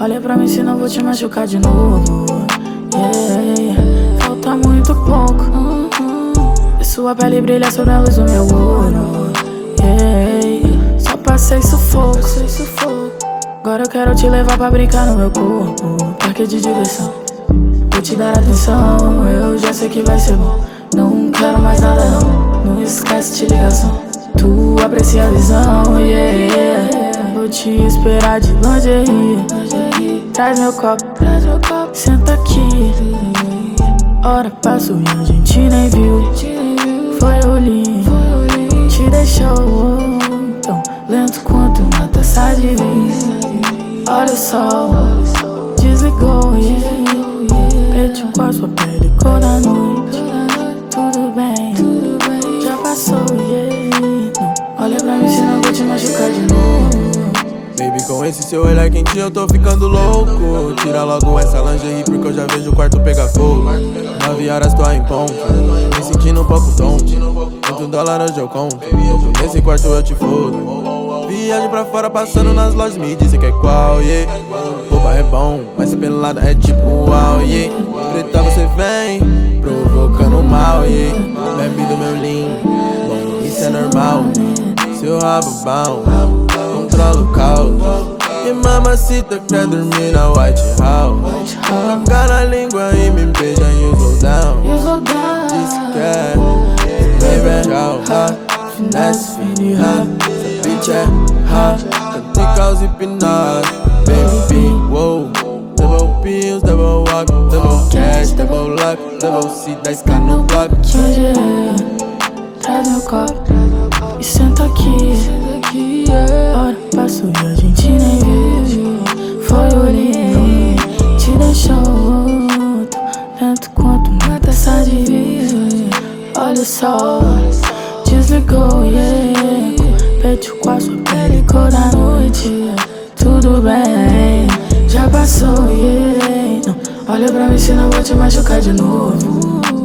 Olha pra mim, senão vou te machucar de novo. Yeah, falta muito pouco. E sua pele brilha sobre a luz do meu olho. Yeah, só passei sufoco. Agora eu quero te levar pra brincar no meu corpo. Parque de diversão. Vou te dar atenção, eu já sei que vai ser bom. Não quero mais nada, não. Não esquece de ligação. Tu aprecia a visão, yeah. Vou te esperar de lingerie. Traz meu copo, senta aqui. Hora passou e a gente nem viu. Foi o lindo, te deixou tão lento quanto uma taça de vinho. Olha o sol, desligou, yeah. Preto com a sua pele cor da noite. Esse seu olhar quente eu tô ficando louco. Tira logo essa lingerie porque eu já vejo o quarto pegar fogo. Nove horas tô em ponto, me sentindo um pouco tonto. Quanto dólar hoje eu conto, nesse quarto eu te fodo. Viagem pra fora passando nas lojas, me dizem que é qual, yeah. Roupa é bom, mas ser pelada é tipo uau, yeah. Preta você vem, provocando mal, yeah. Bebe do meu lean, bom, isso é normal. Seu rabo bom controlo o caos E mamacita quer dormir na White House Toca na língua e me beija e you go down. Diz que quer, baby, tchau, ha Finesse, fini, ha Essa bitch é ha Cantica os hipnose, baby, wow Double pills, double walk, double cash, double luck Double C, 10k no block Traz meu copo e senta aqui. Hora passou e a gente nem viu. Foi o lindo, te deixou tão lento quanto uma taça de vinho. Olha o sol, desligou, yeah. Peito com a sua pele cor da noite. Tudo bem, já passou, yeah. Não olha pra mim, senão vou te machucar de novo.